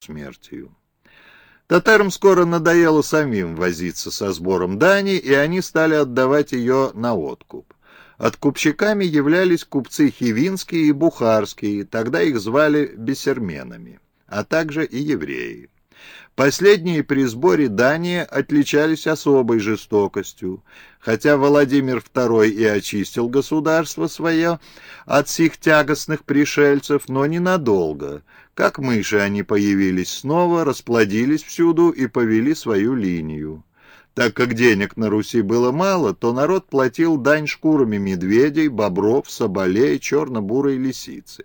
смертью. Татарам скоро надоело самим возиться со сбором дани, и они стали отдавать ее на откуп. Откупщиками являлись купцы хивинские и бухарские, тогда их звали бесерменами, а также и евреи. Последние при сборе дани отличались особой жестокостью. Хотя Владимир II и очистил государство свое от сих тягостных пришельцев, но ненадолго. Как мыши они появились снова, расплодились всюду и повели свою линию. Так как денег на Руси было мало, то народ платил дань шкурами медведей, бобров, соболей, черно-бурой лисицы.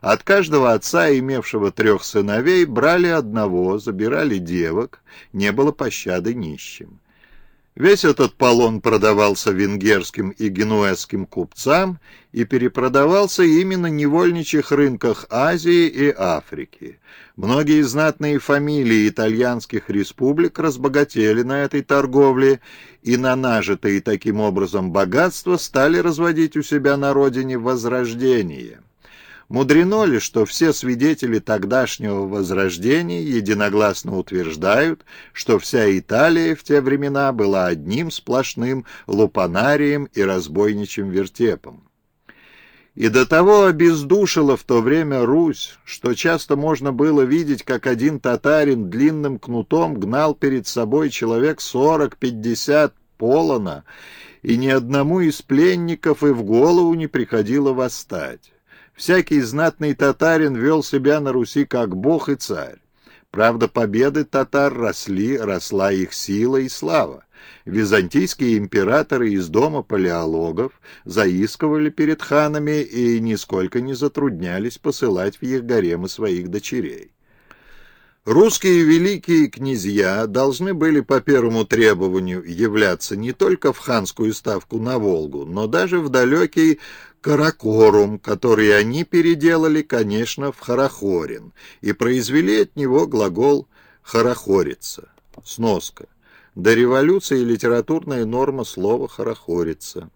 От каждого отца, имевшего трех сыновей, брали одного, забирали девок, не было пощады нищим. Весь этот полон продавался венгерским и генуэзским купцам и перепродавался именно на невольничьих рынках Азии и Африки. Многие знатные фамилии итальянских республик разбогатели на этой торговле и на нажитые таким образом богатства стали разводить у себя на родине возрождение. Мудрено ли, что все свидетели тогдашнего возрождения единогласно утверждают, что вся Италия в те времена была одним сплошным лупанарием и разбойничьим вертепом? И до того обездушила в то время Русь, что часто можно было видеть, как один татарин длинным кнутом гнал перед собой человек сорок-пятьдесят полона, и ни одному из пленников и в голову не приходило восстать. Всякий знатный татарин вел себя на Руси как бог и царь. Правда, победы татар росли, росла их сила и слава. Византийские императоры из дома палеологов заискивали перед ханами и нисколько не затруднялись посылать в их гаремы своих дочерей. Русские великие князья должны были по первому требованию являться не только в ханскую ставку на Волгу, но даже в далекий Каракорум, который они переделали, конечно, в Харахорин, и произвели от него глагол «хорохориться». Сноска. До революции литературная норма слова «хорохориться».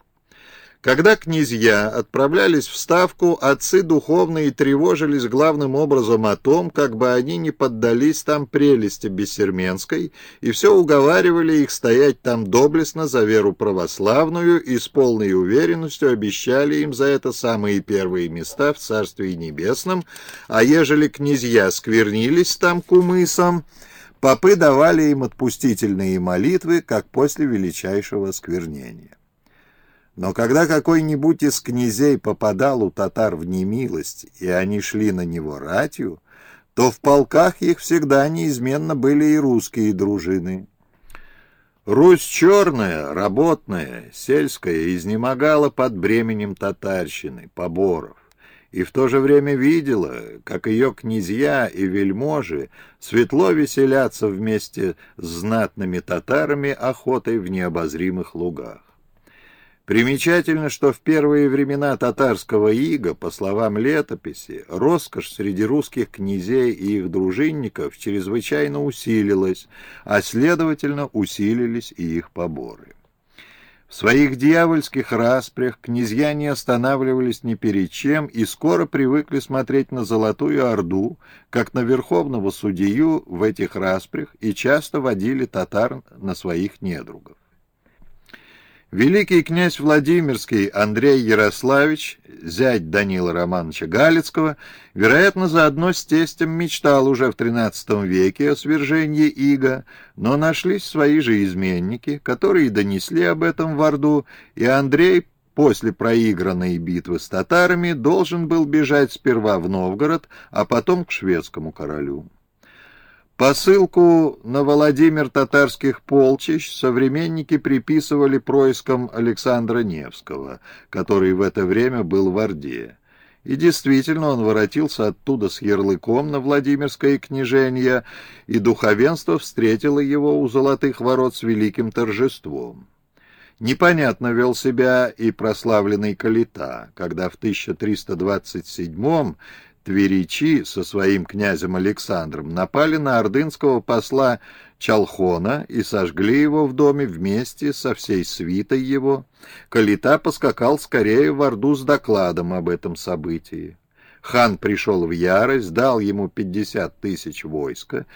Когда князья отправлялись в Ставку, отцы духовные тревожились главным образом о том, как бы они не поддались там прелести бессерменской, и все уговаривали их стоять там доблестно за веру православную и с полной уверенностью обещали им за это самые первые места в Царстве Небесном, а ежели князья сквернились там кумысом, попы давали им отпустительные молитвы, как после величайшего сквернения. Но когда какой-нибудь из князей попадал у татар в немилость, и они шли на него ратью, то в полках их всегда неизменно были и русские дружины. Русь черная, работная, сельская, изнемогала под бременем татарщины, поборов, и в то же время видела, как ее князья и вельможи светло веселятся вместе с знатными татарами охотой в необозримых лугах. Примечательно, что в первые времена татарского ига, по словам летописи, роскошь среди русских князей и их дружинников чрезвычайно усилилась, а следовательно усилились и их поборы. В своих дьявольских распрях князья не останавливались ни перед чем и скоро привыкли смотреть на Золотую Орду, как на верховного судью в этих распрях и часто водили татар на своих недругов. Великий князь Владимирский Андрей Ярославич, зять Данила Романовича Галицкого, вероятно, заодно с тестем мечтал уже в XIII веке о свержении Иго, но нашлись свои же изменники, которые донесли об этом в Орду, и Андрей после проигранной битвы с татарами должен был бежать сперва в Новгород, а потом к шведскому королю. Посылку на Владимир татарских полчищ современники приписывали проискам Александра Невского, который в это время был в Орде. И действительно, он воротился оттуда с ярлыком на Владимирское княжение, и духовенство встретило его у золотых ворот с великим торжеством. Непонятно вел себя и прославленный Калита, когда в 1327 Тверичи со своим князем Александром напали на ордынского посла Чалхона и сожгли его в доме вместе со всей свитой его. Калита поскакал скорее в Орду с докладом об этом событии. Хан пришел в ярость, дал ему 50 тысяч войска,